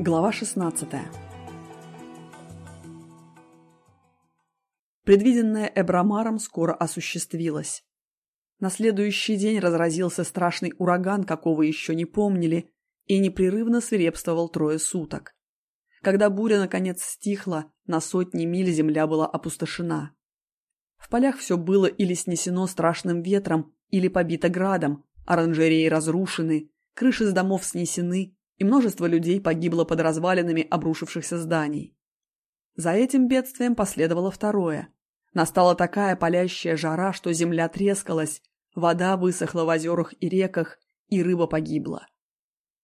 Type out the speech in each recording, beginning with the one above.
Глава 16 Предвиденное Эбрамаром скоро осуществилось. На следующий день разразился страшный ураган, какого еще не помнили, и непрерывно свирепствовал трое суток. Когда буря наконец стихла, на сотни миль земля была опустошена. В полях все было или снесено страшным ветром, или побито градом, оранжереи разрушены, крыши с домов снесены, и множество людей погибло под развалинами обрушившихся зданий. За этим бедствием последовало второе. Настала такая палящая жара, что земля трескалась, вода высохла в озерах и реках, и рыба погибла.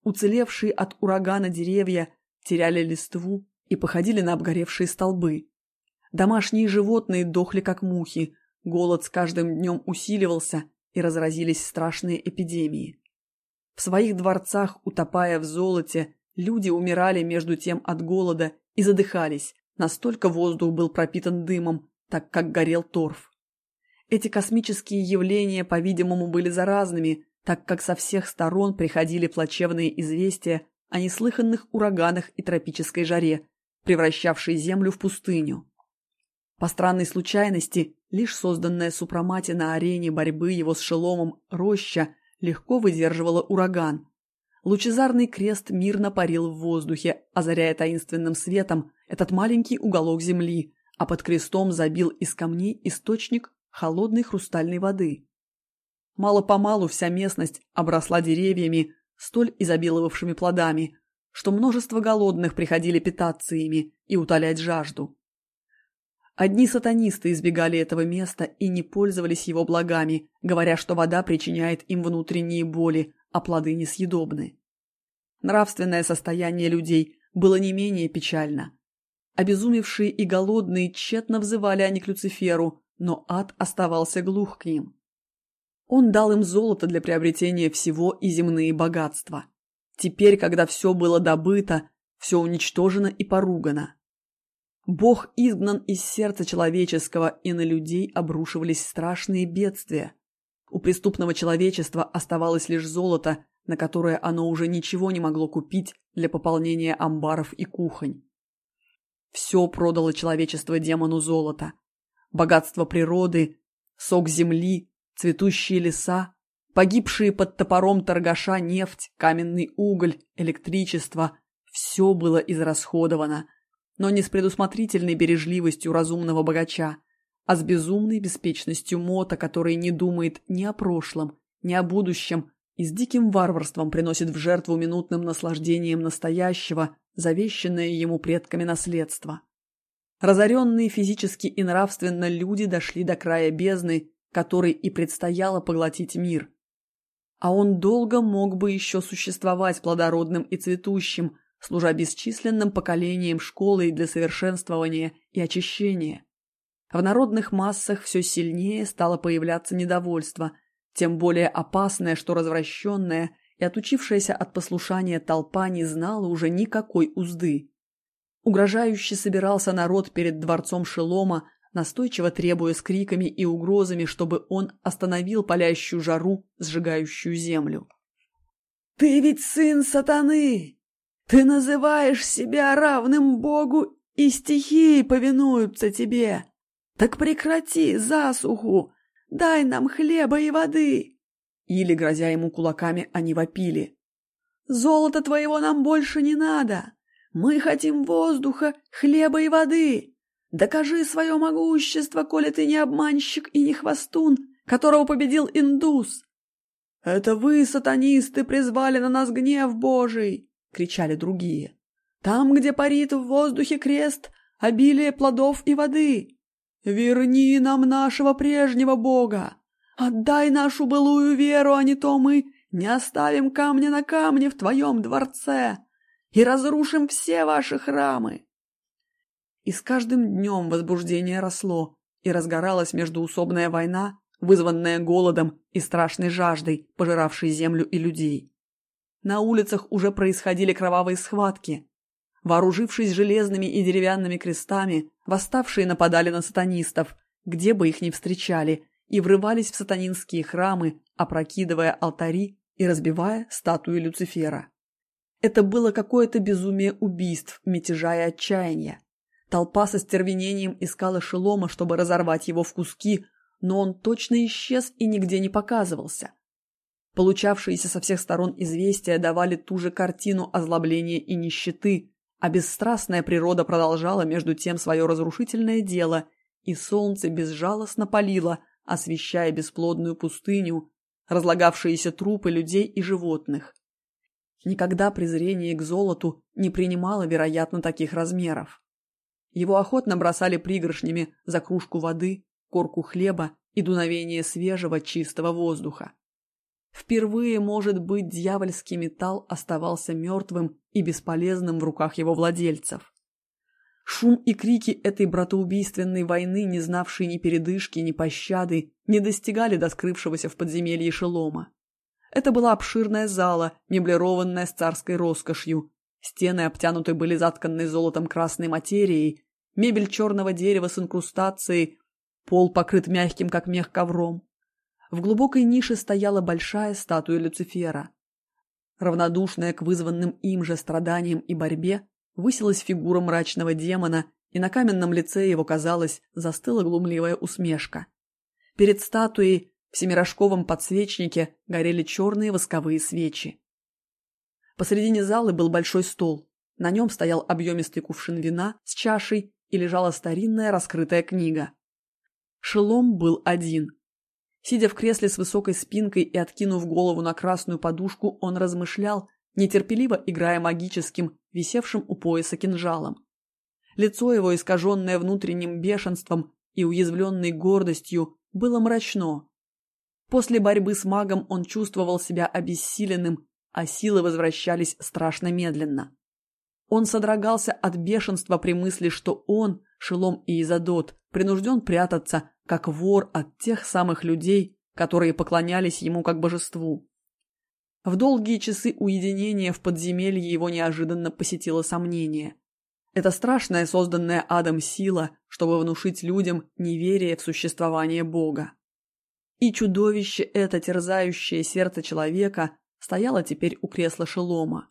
Уцелевшие от урагана деревья теряли листву и походили на обгоревшие столбы. Домашние животные дохли как мухи, голод с каждым днем усиливался и разразились страшные эпидемии. В своих дворцах, утопая в золоте, люди умирали между тем от голода и задыхались, настолько воздух был пропитан дымом, так как горел торф. Эти космические явления, по-видимому, были заразными, так как со всех сторон приходили плачевные известия о неслыханных ураганах и тропической жаре, превращавшей Землю в пустыню. По странной случайности, лишь созданная Супрамати на арене борьбы его с Шеломом роща легко выдерживала ураган. Лучезарный крест мирно парил в воздухе, озаряя таинственным светом этот маленький уголок земли, а под крестом забил из камней источник холодной хрустальной воды. Мало-помалу вся местность обросла деревьями, столь изобиловавшими плодами, что множество голодных приходили питаться ими и утолять жажду. Одни сатанисты избегали этого места и не пользовались его благами, говоря, что вода причиняет им внутренние боли, а плоды несъедобны. Нравственное состояние людей было не менее печально. Обезумевшие и голодные тщетно взывали они к Люциферу, но ад оставался глух к ним. Он дал им золото для приобретения всего и земные богатства. Теперь, когда все было добыто, все уничтожено и поругано. Бог изгнан из сердца человеческого, и на людей обрушивались страшные бедствия. У преступного человечества оставалось лишь золото, на которое оно уже ничего не могло купить для пополнения амбаров и кухонь. Все продало человечество демону золота. Богатство природы, сок земли, цветущие леса, погибшие под топором торгаша нефть, каменный уголь, электричество – все было израсходовано – но не с предусмотрительной бережливостью разумного богача, а с безумной беспечностью мота, который не думает ни о прошлом, ни о будущем и с диким варварством приносит в жертву минутным наслаждением настоящего, завещанное ему предками наследство. Разоренные физически и нравственно люди дошли до края бездны, которой и предстояло поглотить мир. А он долго мог бы еще существовать плодородным и цветущим, служа бесчисленным поколениям школой для совершенствования и очищения. В народных массах все сильнее стало появляться недовольство, тем более опасное, что развращенная и отучившаяся от послушания толпа не знала уже никакой узды. Угрожающе собирался народ перед дворцом Шелома, настойчиво требуя с криками и угрозами, чтобы он остановил палящую жару, сжигающую землю. «Ты ведь сын сатаны! Ты называешь себя равным Богу, и стихии повинуются тебе. Так прекрати засуху, дай нам хлеба и воды. Или, грозя ему кулаками, они вопили. Золота твоего нам больше не надо. Мы хотим воздуха, хлеба и воды. Докажи свое могущество, коли ты не обманщик и не хвостун, которого победил индус. Это вы, сатанисты, призвали на нас гнев Божий кричали другие. Там, где парит в воздухе крест, обилие плодов и воды. Верни нам нашего прежнего Бога. Отдай нашу былую веру, а не то мы не оставим камня на камне в твоем дворце и разрушим все ваши храмы. И с каждым днем возбуждение росло, и разгоралась междуусобная война, вызванная голодом и страшной жаждой, пожиравшей землю и людей. На улицах уже происходили кровавые схватки. Вооружившись железными и деревянными крестами, восставшие нападали на сатанистов, где бы их ни встречали, и врывались в сатанинские храмы, опрокидывая алтари и разбивая статуи Люцифера. Это было какое-то безумие убийств, мятежа и отчаяния. Толпа со стервенением искала Шелома, чтобы разорвать его в куски, но он точно исчез и нигде не показывался. Получавшиеся со всех сторон известия давали ту же картину озлобления и нищеты, а бесстрастная природа продолжала между тем свое разрушительное дело, и солнце безжалостно палило, освещая бесплодную пустыню, разлагавшиеся трупы людей и животных. Никогда презрение к золоту не принимало, вероятно, таких размеров. Его охотно бросали пригоршнями за кружку воды, корку хлеба и дуновение свежего чистого воздуха. Впервые, может быть, дьявольский металл оставался мертвым и бесполезным в руках его владельцев. Шум и крики этой братоубийственной войны, не знавшей ни передышки, ни пощады, не достигали до скрывшегося в подземелье шелома. Это была обширная зала, меблированная с царской роскошью. Стены обтянуты были затканной золотом красной материей, мебель черного дерева с инкрустацией, пол покрыт мягким, как мех, ковром. В глубокой нише стояла большая статуя Люцифера. Равнодушная к вызванным им же страданиям и борьбе, высилась фигура мрачного демона, и на каменном лице его, казалось, застыла глумливая усмешка. Перед статуей в семирожковом подсвечнике горели черные восковые свечи. Посредине залы был большой стол. На нем стоял объемистый кувшин вина с чашей и лежала старинная раскрытая книга. Шелом был один. Сидя в кресле с высокой спинкой и откинув голову на красную подушку, он размышлял, нетерпеливо играя магическим, висевшим у пояса кинжалом. Лицо его, искаженное внутренним бешенством и уязвленной гордостью, было мрачно. После борьбы с магом он чувствовал себя обессиленным, а силы возвращались страшно медленно. Он содрогался от бешенства при мысли, что он, Шелом и Изадот, принужден прятаться как вор от тех самых людей, которые поклонялись ему как божеству. В долгие часы уединения в подземелье его неожиданно посетило сомнение. Это страшная созданная адом сила, чтобы внушить людям неверие в существование Бога. И чудовище это, терзающее сердце человека, стояло теперь у кресла Шелома.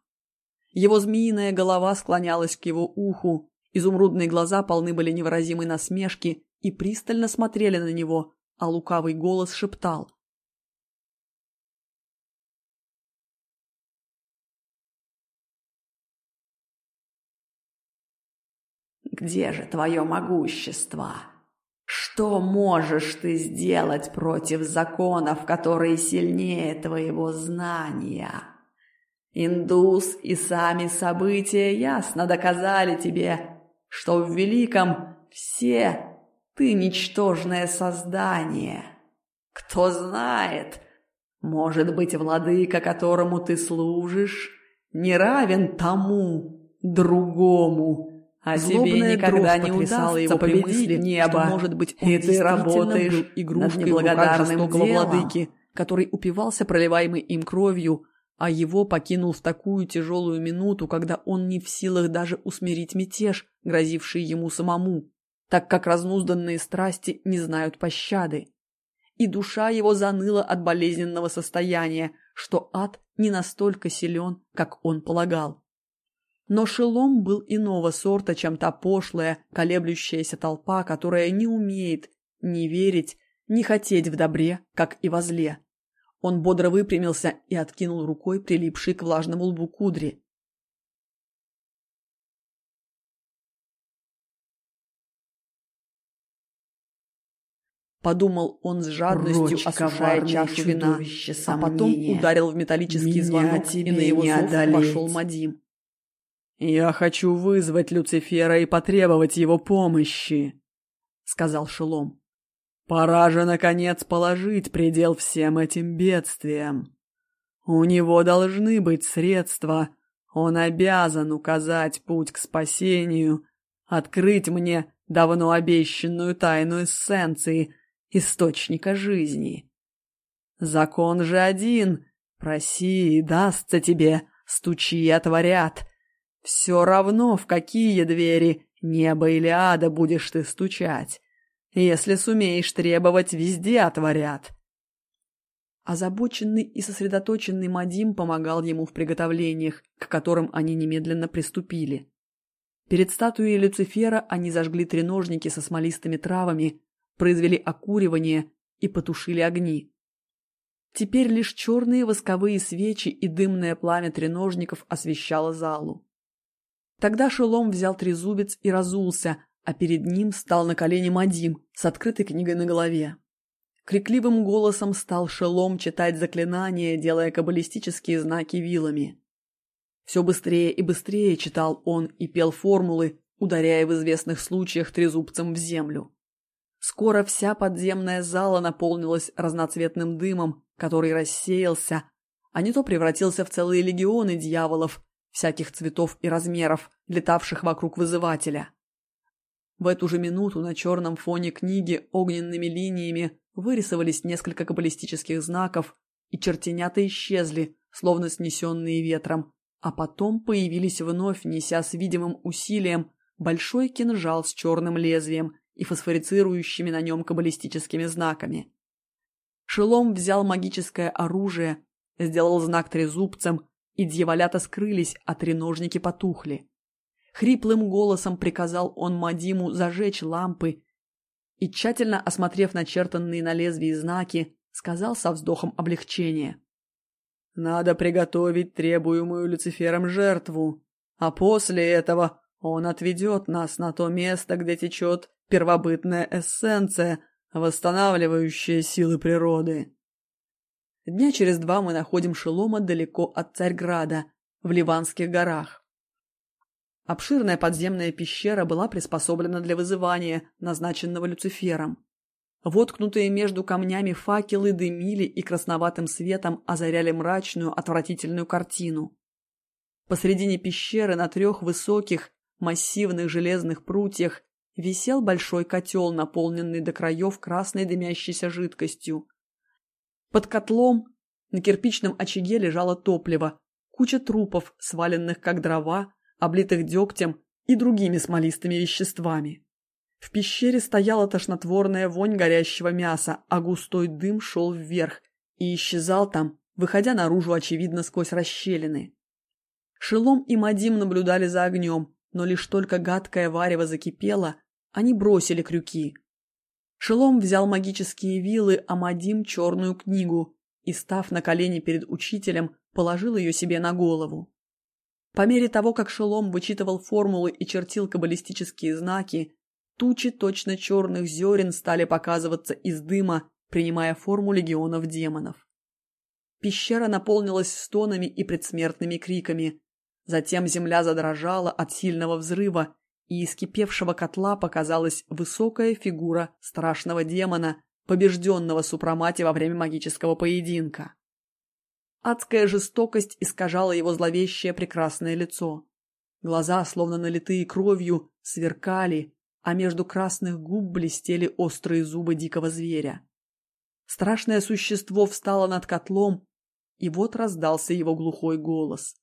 Его змеиная голова склонялась к его уху, изумрудные глаза полны были невыразимой насмешки и пристально смотрели на него, а лукавый голос шептал. «Где же твое могущество? Что можешь ты сделать против законов, которые сильнее твоего знания?» Индус и сами события ясно доказали тебе, что в великом все ты ничтожное создание. Кто знает, может быть, владыка, которому ты служишь, не равен тому, другому, а тебе никогда не удастся победить небо, что, может быть, он и ты работаешь игрушкой неблагодарным владыки, который упивался проливаемой им кровью, а его покинул в такую тяжелую минуту, когда он не в силах даже усмирить мятеж, грозивший ему самому так как разнузданные страсти не знают пощады. И душа его заныла от болезненного состояния, что ад не настолько силен, как он полагал. Но Шелом был иного сорта, чем та пошлая, колеблющаяся толпа, которая не умеет ни верить, ни хотеть в добре, как и во зле. Он бодро выпрямился и откинул рукой прилипший к влажному лбу кудри. Подумал он с жадностью, Прочь, осушая чашу вина, а потом ударил в металлический Меня звонок, и на его зов одолеть. вошел Мадим. «Я хочу вызвать Люцифера и потребовать его помощи», — сказал Шелом. «Пора же, наконец, положить предел всем этим бедствиям. У него должны быть средства, он обязан указать путь к спасению, открыть мне давно обещанную тайну эссенции — источника жизни. Закон же один. Проси, и дастся тебе, стучи и отворят. Все равно, в какие двери, неба или ада, будешь ты стучать. Если сумеешь требовать, везде отворят. Озабоченный и сосредоточенный Мадим помогал ему в приготовлениях, к которым они немедленно приступили. Перед статуей Люцифера они зажгли треножники со смолистыми травами, произвели окуривание и потушили огни. Теперь лишь черные восковые свечи и дымное пламя треножников освещало залу. Тогда Шелом взял трезубец и разулся, а перед ним стал на колени Мадим с открытой книгой на голове. Крикливым голосом стал Шелом читать заклинания, делая каббалистические знаки вилами. Все быстрее и быстрее читал он и пел формулы, ударяя в известных случаях трезубцем в землю. Скоро вся подземная зала наполнилась разноцветным дымом, который рассеялся, а не то превратился в целые легионы дьяволов, всяких цветов и размеров, летавших вокруг вызывателя. В эту же минуту на черном фоне книги огненными линиями вырисовались несколько каббалистических знаков, и чертенята исчезли, словно снесенные ветром, а потом появились вновь, неся с видимым усилием большой кинжал с черным лезвием и фосфорицирующими на нем каббалистическими знаками. Шелом взял магическое оружие, сделал знак трезубцем, и дьяволята скрылись, а треножники потухли. Хриплым голосом приказал он Мадиму зажечь лампы и, тщательно осмотрев начертанные на лезвии знаки, сказал со вздохом облегчения. Надо приготовить требуемую Люцифером жертву, а после этого он отведет нас на то место, где течет первобытная эссенция, восстанавливающая силы природы. Дня через два мы находим Шелома далеко от Царьграда, в Ливанских горах. Обширная подземная пещера была приспособлена для вызывания, назначенного Люцифером. Воткнутые между камнями факелы дымили и красноватым светом озаряли мрачную, отвратительную картину. Посредине пещеры на трех высоких, массивных железных прутьях висел большой котел, наполненный до краев красной дымящейся жидкостью. Под котлом на кирпичном очаге лежало топливо, куча трупов, сваленных как дрова, облитых дегтем и другими смолистыми веществами. В пещере стояла тошнотворная вонь горящего мяса, а густой дым шел вверх и исчезал там, выходя наружу, очевидно, сквозь расщелины. Шелом и Мадим наблюдали за огнем, но лишь только гадкое варево закипело, они бросили крюки. Шелом взял магические вилы, а Мадим – черную книгу и, став на колени перед учителем, положил ее себе на голову. По мере того, как Шелом вычитывал формулы и чертил каббалистические знаки, Тучи точно черных зерен стали показываться из дыма, принимая форму легионов демонов. Пещера наполнилась стонами и предсмертными криками. Затем земля задрожала от сильного взрыва, и из кипевшего котла показалась высокая фигура страшного демона, побежденного Супрамати во время магического поединка. Адская жестокость искажала его зловещее прекрасное лицо. Глаза, словно налитые кровью, сверкали, а между красных губ блестели острые зубы дикого зверя. Страшное существо встало над котлом, и вот раздался его глухой голос.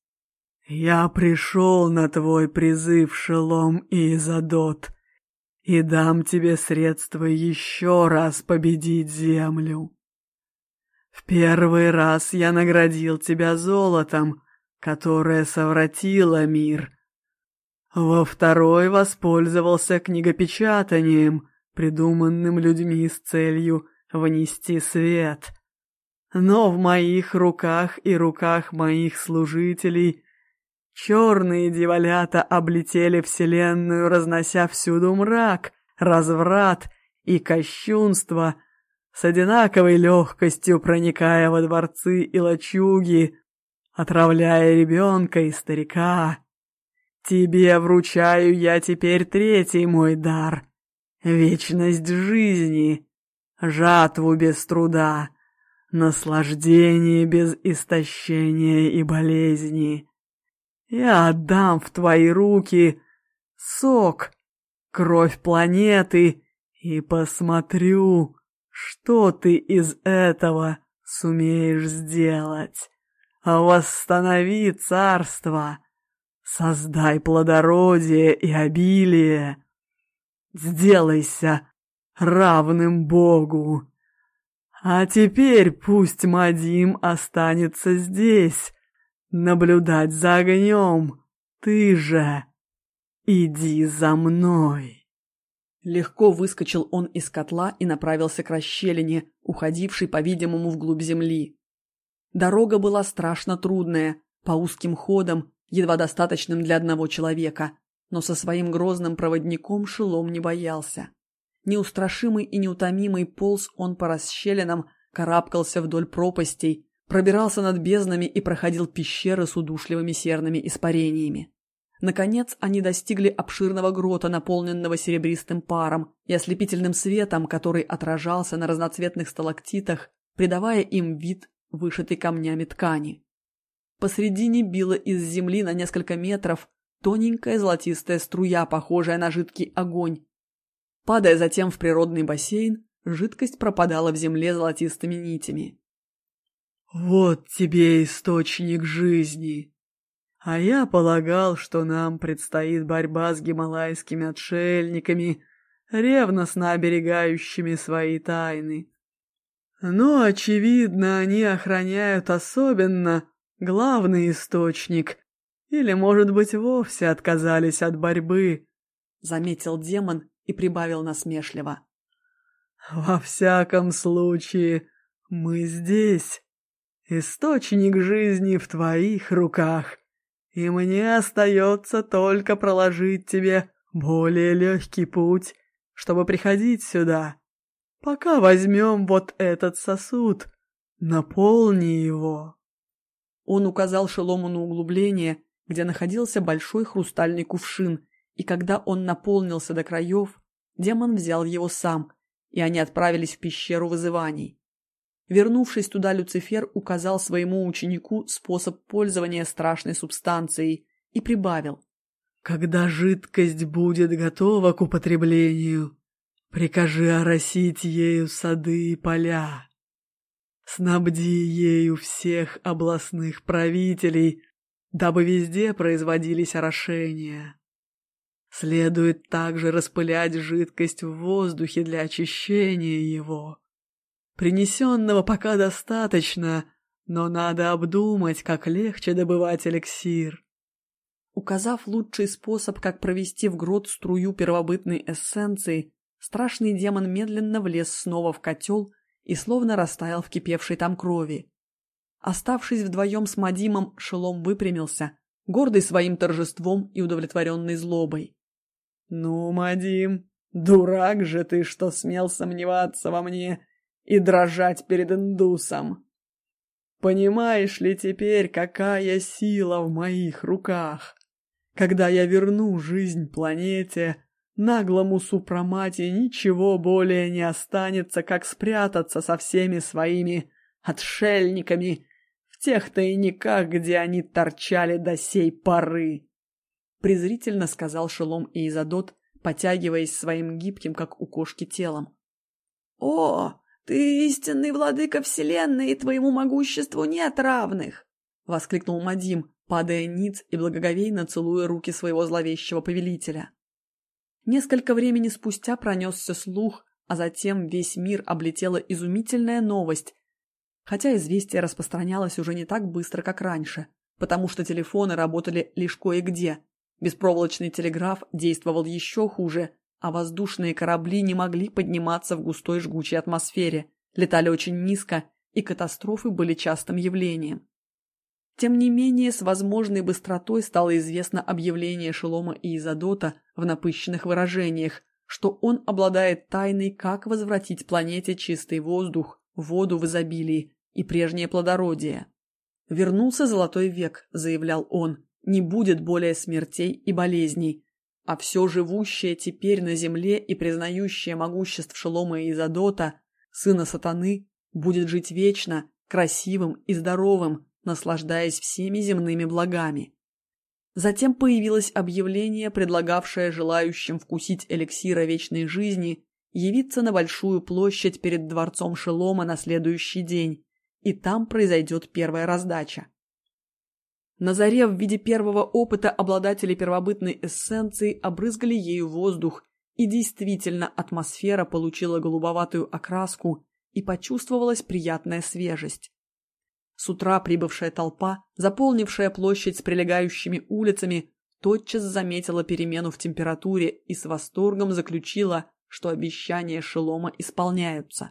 «Я пришел на твой призыв, Шелом и Изадот, и дам тебе средства еще раз победить землю. В первый раз я наградил тебя золотом, которое совратило мир, во второй воспользовался книгопечатанием, придуманным людьми с целью внести свет. Но в моих руках и руках моих служителей черные дьяволята облетели вселенную, разнося всюду мрак, разврат и кощунство, с одинаковой легкостью проникая во дворцы и лачуги, отравляя ребенка и старика. Тебе вручаю я теперь третий мой дар — вечность жизни, жатву без труда, наслаждение без истощения и болезни. Я отдам в твои руки сок, кровь планеты и посмотрю, что ты из этого сумеешь сделать. Восстанови царство — Создай плодородие и обилие. Сделайся равным Богу. А теперь пусть Мадим останется здесь, наблюдать за огнем. Ты же иди за мной. Легко выскочил он из котла и направился к расщелине, уходившей, по-видимому, вглубь земли. Дорога была страшно трудная, по узким ходам, едва достаточным для одного человека, но со своим грозным проводником Шелом не боялся. Неустрашимый и неутомимый полз он по расщелинам, карабкался вдоль пропастей, пробирался над безднами и проходил пещеры с удушливыми серными испарениями. Наконец они достигли обширного грота, наполненного серебристым паром и ослепительным светом, который отражался на разноцветных сталактитах, придавая им вид вышитой камнями ткани. Посредине била из земли на несколько метров тоненькая золотистая струя, похожая на жидкий огонь, Падая затем в природный бассейн, жидкость пропадала в земле золотистыми нитями. «Вот тебе источник жизни!» А я полагал, что нам предстоит борьба с гималайскими отшельниками, ревностно оберегающими свои тайны. Но, очевидно, они охраняют особенно главный источник, или, может быть, вовсе отказались от борьбы, — заметил демон, и прибавил насмешливо. «Во всяком случае, мы здесь. Источник жизни в твоих руках, и мне остается только проложить тебе более легкий путь, чтобы приходить сюда. Пока возьмем вот этот сосуд, наполни его». Он указал Шелому на углубление, где находился большой хрустальный кувшин, и когда он наполнился до краев, демон взял его сам, и они отправились в пещеру вызываний. Вернувшись туда, Люцифер указал своему ученику способ пользования страшной субстанцией и прибавил. «Когда жидкость будет готова к употреблению, прикажи оросить ею сады и поля. Снабди ею всех областных правителей, дабы везде производились орошения. Следует также распылять жидкость в воздухе для очищения его. Принесенного пока достаточно, но надо обдумать, как легче добывать эликсир. Указав лучший способ, как провести в грот струю первобытной эссенции, страшный демон медленно влез снова в котел и словно растаял в кипевшей там крови. Оставшись вдвоем с Мадимом, Шелом выпрямился, гордый своим торжеством и удовлетворенный злобой. «Ну, Мадим, дурак же ты, что смел сомневаться во мне и дрожать перед индусом. Понимаешь ли теперь, какая сила в моих руках? Когда я верну жизнь планете, наглому супромате ничего более не останется, как спрятаться со всеми своими отшельниками в тех тайниках, где они торчали до сей поры презрительно сказал Шелом и Изадот, потягиваясь своим гибким, как у кошки, телом. «О, ты истинный владыка вселенной, и твоему могуществу нет равных!» — воскликнул Мадим, падая ниц и благоговейно целуя руки своего зловещего повелителя. Несколько времени спустя пронесся слух, а затем весь мир облетела изумительная новость, хотя известие распространялось уже не так быстро, как раньше, потому что телефоны работали лишь кое-где, Беспроволочный телеграф действовал еще хуже, а воздушные корабли не могли подниматься в густой жгучей атмосфере, летали очень низко, и катастрофы были частым явлением. Тем не менее, с возможной быстротой стало известно объявление Шелома и Изадота в напыщенных выражениях, что он обладает тайной, как возвратить планете чистый воздух, воду в изобилии и прежнее плодородие. «Вернулся золотой век», — заявлял он, не будет более смертей и болезней, а все живущее теперь на земле и признающее могущество Шелома и Изадота, сына сатаны, будет жить вечно, красивым и здоровым, наслаждаясь всеми земными благами. Затем появилось объявление, предлагавшее желающим вкусить эликсира вечной жизни явиться на большую площадь перед дворцом Шелома на следующий день, и там произойдет первая раздача. На заре в виде первого опыта обладатели первобытной эссенции обрызгали ею воздух, и действительно атмосфера получила голубоватую окраску, и почувствовалась приятная свежесть. С утра прибывшая толпа, заполнившая площадь с прилегающими улицами, тотчас заметила перемену в температуре и с восторгом заключила, что обещания Шелома исполняются.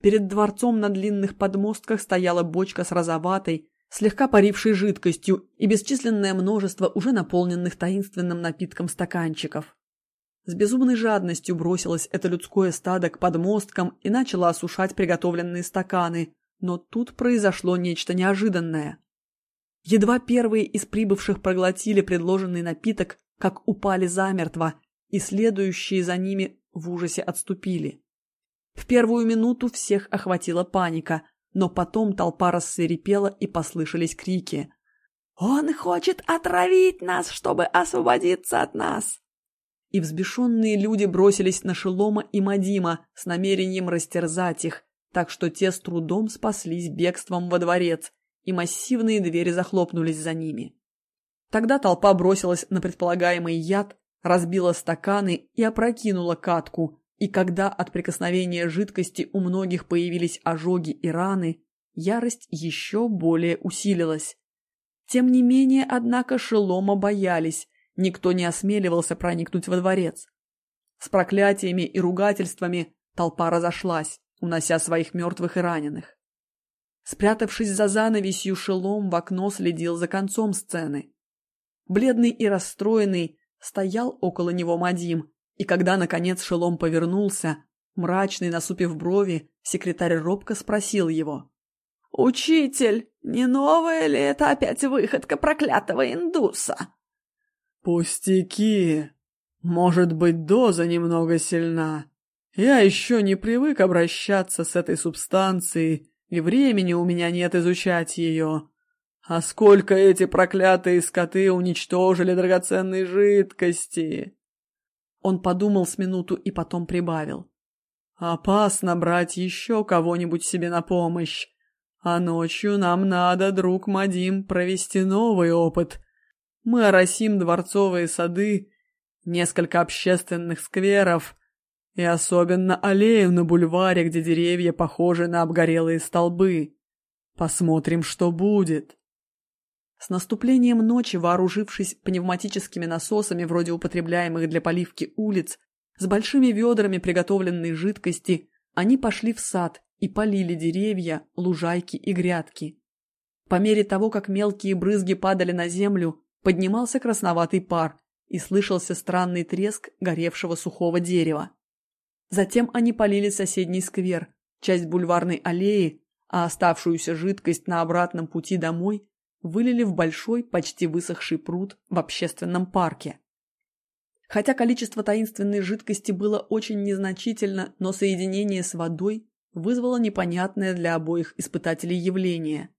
Перед дворцом на длинных подмостках стояла бочка с розоватой, слегка парившей жидкостью и бесчисленное множество уже наполненных таинственным напитком стаканчиков. С безумной жадностью бросилось это людское стадо к подмосткам и начало осушать приготовленные стаканы, но тут произошло нечто неожиданное. Едва первые из прибывших проглотили предложенный напиток, как упали замертво, и следующие за ними в ужасе отступили. В первую минуту всех охватила паника, но потом толпа рассверепела и послышались крики. «Он хочет отравить нас, чтобы освободиться от нас!» И взбешенные люди бросились на Шелома и Мадима с намерением растерзать их, так что те с трудом спаслись бегством во дворец, и массивные двери захлопнулись за ними. Тогда толпа бросилась на предполагаемый яд, разбила стаканы и опрокинула катку, и когда от прикосновения жидкости у многих появились ожоги и раны, ярость еще более усилилась. Тем не менее, однако, Шелома боялись, никто не осмеливался проникнуть во дворец. С проклятиями и ругательствами толпа разошлась, унося своих мертвых и раненых. Спрятавшись за занавесью, Шелом в окно следил за концом сцены. Бледный и расстроенный стоял около него Мадим, и когда, наконец, Шелом повернулся, мрачный, насупив брови, секретарь робко спросил его. «Учитель, не новая ли это опять выходка проклятого индуса?» «Пустяки. Может быть, доза немного сильна. Я еще не привык обращаться с этой субстанцией, и времени у меня нет изучать ее. А сколько эти проклятые скоты уничтожили драгоценной жидкости!» Он подумал с минуту и потом прибавил. «Опасно брать еще кого-нибудь себе на помощь. А ночью нам надо, друг Мадим, провести новый опыт. Мы оросим дворцовые сады, несколько общественных скверов и особенно аллею на бульваре, где деревья похожи на обгорелые столбы. Посмотрим, что будет». С наступлением ночи, вооружившись пневматическими насосами, вроде употребляемых для поливки улиц, с большими ведрами приготовленной жидкости, они пошли в сад и полили деревья, лужайки и грядки. По мере того, как мелкие брызги падали на землю, поднимался красноватый пар и слышался странный треск горевшего сухого дерева. Затем они полили соседний сквер, часть бульварной аллеи, а оставшуюся жидкость на обратном пути домой вылили в большой, почти высохший пруд в общественном парке. Хотя количество таинственной жидкости было очень незначительно, но соединение с водой вызвало непонятное для обоих испытателей явление.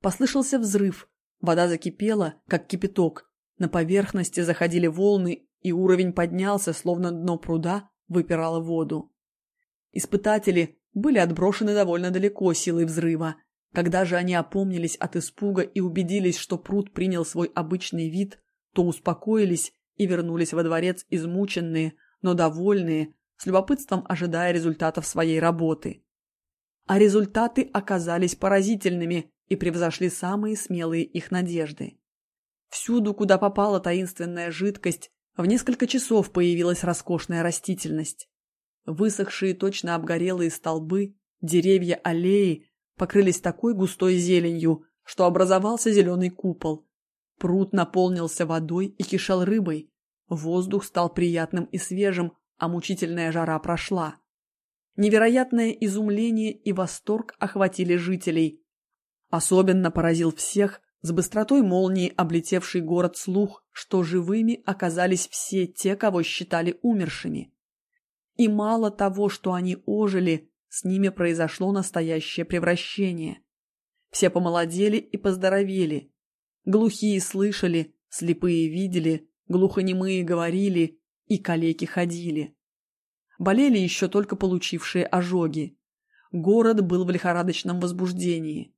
Послышался взрыв, вода закипела, как кипяток, на поверхности заходили волны, и уровень поднялся, словно дно пруда выпирало воду. Испытатели были отброшены довольно далеко силой взрыва, когда же они опомнились от испуга и убедились, что пруд принял свой обычный вид, то успокоились и вернулись во дворец измученные, но довольные, с любопытством ожидая результатов своей работы. А результаты оказались поразительными и превзошли самые смелые их надежды. Всюду, куда попала таинственная жидкость, в несколько часов появилась роскошная растительность. Высохшие точно обгорелые столбы, деревья аллеи покрылись такой густой зеленью, что образовался зеленый купол. Пруд наполнился водой и кишел рыбой. Воздух стал приятным и свежим, а мучительная жара прошла. Невероятное изумление и восторг охватили жителей. Особенно поразил всех с быстротой молнии облетевший город слух, что живыми оказались все те, кого считали умершими. И мало того, что они ожили, с ними произошло настоящее превращение. Все помолодели и поздоровели. Глухие слышали, слепые видели, глухонемые говорили и калеки ходили. Болели еще только получившие ожоги. Город был в лихорадочном возбуждении.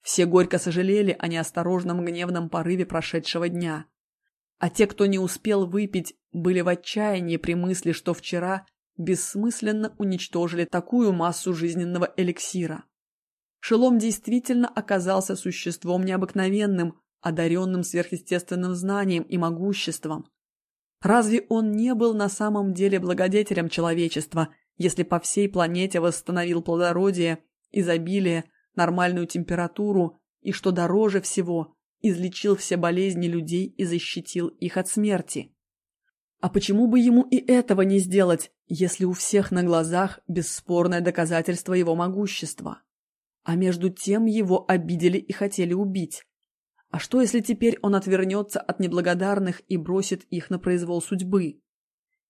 Все горько сожалели о неосторожном гневном порыве прошедшего дня. А те, кто не успел выпить, были в отчаянии при мысли, что вчера бессмысленно уничтожили такую массу жизненного эликсира. Шелом действительно оказался существом необыкновенным, одаренным сверхъестественным знанием и могуществом. Разве он не был на самом деле благодетелем человечества, если по всей планете восстановил плодородие, изобилие, нормальную температуру и, что дороже всего, излечил все болезни людей и защитил их от смерти? А почему бы ему и этого не сделать, если у всех на глазах бесспорное доказательство его могущества? А между тем его обидели и хотели убить. А что, если теперь он отвернется от неблагодарных и бросит их на произвол судьбы?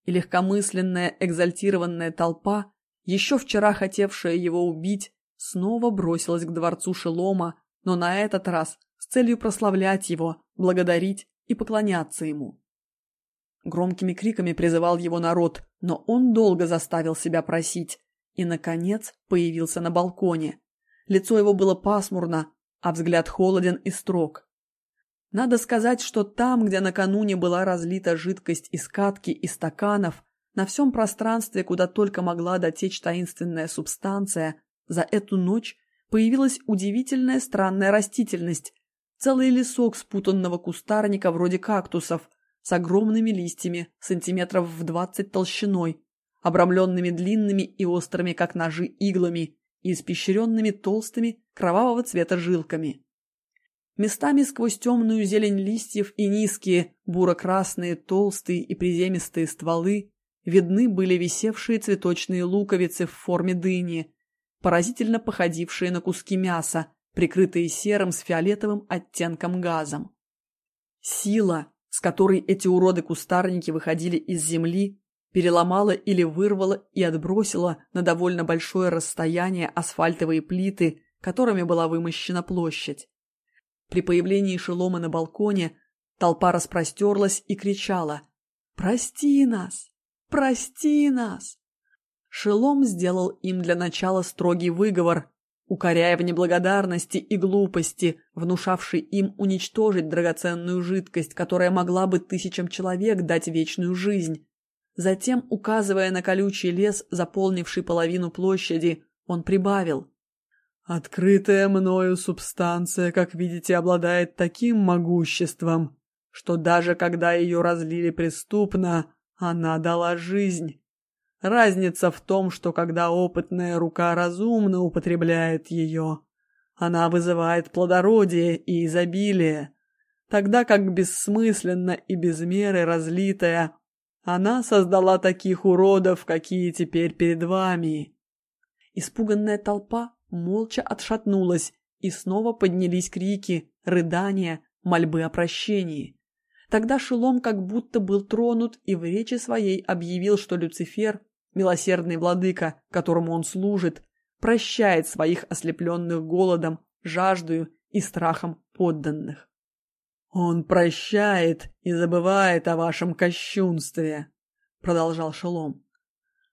И легкомысленная, экзальтированная толпа, еще вчера хотевшая его убить, снова бросилась к дворцу Шелома, но на этот раз с целью прославлять его, благодарить и поклоняться ему. Громкими криками призывал его народ, но он долго заставил себя просить и, наконец, появился на балконе. Лицо его было пасмурно, а взгляд холоден и строг. Надо сказать, что там, где накануне была разлита жидкость из катки и стаканов, на всем пространстве, куда только могла дотечь таинственная субстанция, за эту ночь появилась удивительная странная растительность, целый лесок спутанного кустарника вроде кактусов, с огромными листьями, сантиметров в двадцать толщиной, обрамленными длинными и острыми, как ножи, иглами и испещренными толстыми кровавого цвета жилками. Местами сквозь темную зелень листьев и низкие, буро-красные, толстые и приземистые стволы видны были висевшие цветочные луковицы в форме дыни, поразительно походившие на куски мяса, прикрытые серым с фиолетовым оттенком газом. Сила, с которой эти уроды-кустарники выходили из земли, переломала или вырвала и отбросила на довольно большое расстояние асфальтовые плиты, которыми была вымощена площадь. При появлении шелома на балконе толпа распростерлась и кричала «Прости нас! Прости нас!». Шелом сделал им для начала строгий выговор, укоряя в неблагодарности и глупости, внушавший им уничтожить драгоценную жидкость, которая могла бы тысячам человек дать вечную жизнь. Затем, указывая на колючий лес, заполнивший половину площади, он прибавил. Открытая мною субстанция, как видите, обладает таким могуществом, что даже когда ее разлили преступно, она дала жизнь. Разница в том, что когда опытная рука разумно употребляет ее, она вызывает плодородие и изобилие, тогда как бессмысленно и без меры разлитая, она создала таких уродов, какие теперь перед вами. Испуганная толпа молча отшатнулась, и снова поднялись крики, рыдания, мольбы о прощении. Тогда Шелом как будто был тронут и в речи своей объявил, что Люцифер, милосердный владыка, которому он служит, прощает своих ослепленных голодом, жаждою и страхом подданных. «Он прощает и забывает о вашем кощунстве», — продолжал Шелом.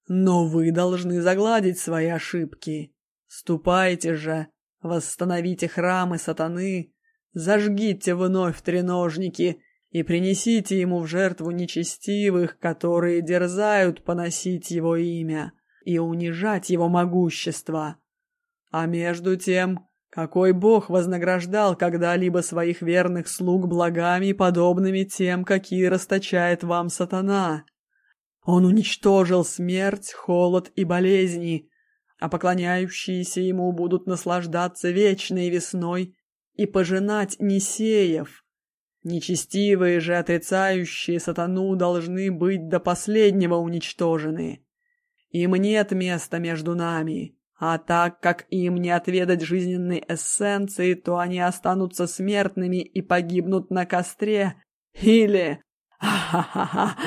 «Но вы должны загладить свои ошибки Ступайте же, восстановите храмы сатаны, зажгите вновь треножники и принесите ему в жертву нечестивых, которые дерзают поносить его имя и унижать его могущество. А между тем, какой бог вознаграждал когда-либо своих верных слуг благами, подобными тем, какие расточает вам сатана? Он уничтожил смерть, холод и болезни, а поклоняющиеся ему будут наслаждаться вечной весной и пожинать Несеев. Нечестивые же, отрицающие сатану, должны быть до последнего уничтожены. Им нет места между нами, а так как им не отведать жизненной эссенции, то они останутся смертными и погибнут на костре, или, ха-ха-ха,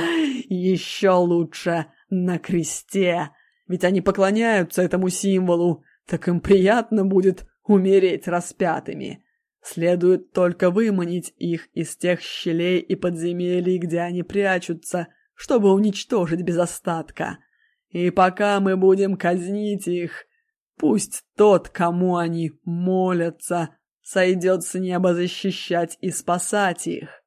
еще лучше, на кресте ведь они поклоняются этому символу, так им приятно будет умереть распятыми. Следует только выманить их из тех щелей и подземелий, где они прячутся, чтобы уничтожить без остатка. И пока мы будем казнить их, пусть тот, кому они молятся, сойдет с неба защищать и спасать их.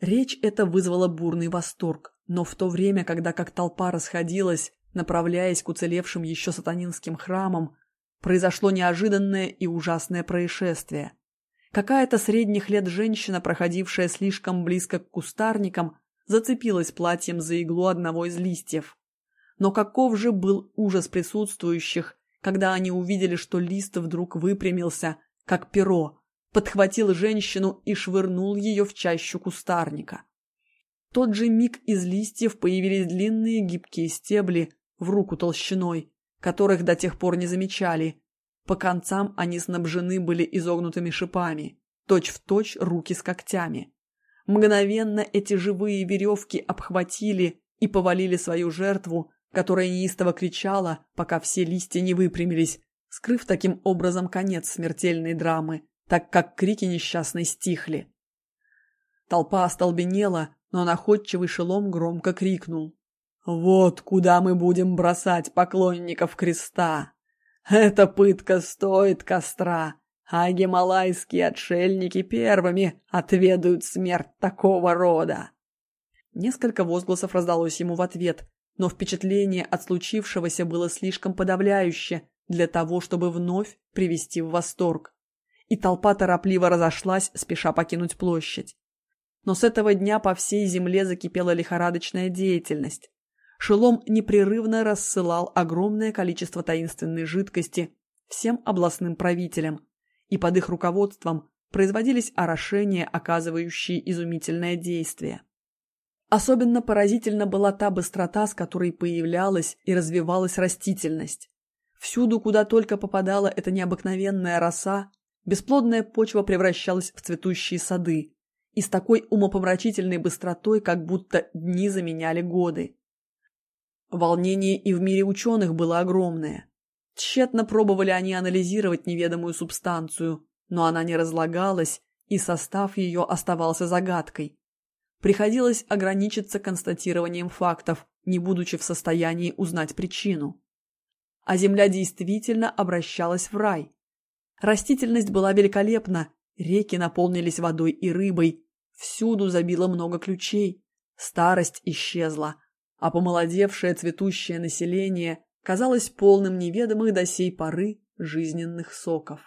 Речь эта вызвала бурный восторг, но в то время, когда как толпа расходилась, направляясь к уцелевшим еще сатанинским храмам, произошло неожиданное и ужасное происшествие. Какая-то средних лет женщина, проходившая слишком близко к кустарникам, зацепилась платьем за иглу одного из листьев. Но каков же был ужас присутствующих, когда они увидели, что лист вдруг выпрямился, как перо, подхватил женщину и швырнул ее в чащу кустарника. В тот же миг из листьев появились длинные гибкие стебли в руку толщиной, которых до тех пор не замечали. По концам они снабжены были изогнутыми шипами, точь-в-точь точь руки с когтями. Мгновенно эти живые веревки обхватили и повалили свою жертву, которая неистово кричала, пока все листья не выпрямились, скрыв таким образом конец смертельной драмы, так как крики несчастной стихли. Толпа остолбенела, но находчивый шелом громко крикнул. «Вот куда мы будем бросать поклонников креста! Эта пытка стоит костра, а гималайские отшельники первыми отведают смерть такого рода!» Несколько возгласов раздалось ему в ответ, но впечатление от случившегося было слишком подавляюще для того, чтобы вновь привести в восторг. И толпа торопливо разошлась, спеша покинуть площадь. Но с этого дня по всей земле закипела лихорадочная деятельность. Шелом непрерывно рассылал огромное количество таинственной жидкости всем областным правителям, и под их руководством производились орошения, оказывающие изумительное действие. Особенно поразительна была та быстрота, с которой появлялась и развивалась растительность. Всюду, куда только попадала эта необыкновенная роса, бесплодная почва превращалась в цветущие сады, и с такой умопомрачительной быстротой, как будто дни заменяли годы. Волнение и в мире ученых было огромное. Тщетно пробовали они анализировать неведомую субстанцию, но она не разлагалась, и состав ее оставался загадкой. Приходилось ограничиться констатированием фактов, не будучи в состоянии узнать причину. А земля действительно обращалась в рай. Растительность была великолепна, реки наполнились водой и рыбой, всюду забило много ключей, старость исчезла, а помолодевшее цветущее население казалось полным неведомых до сей поры жизненных соков.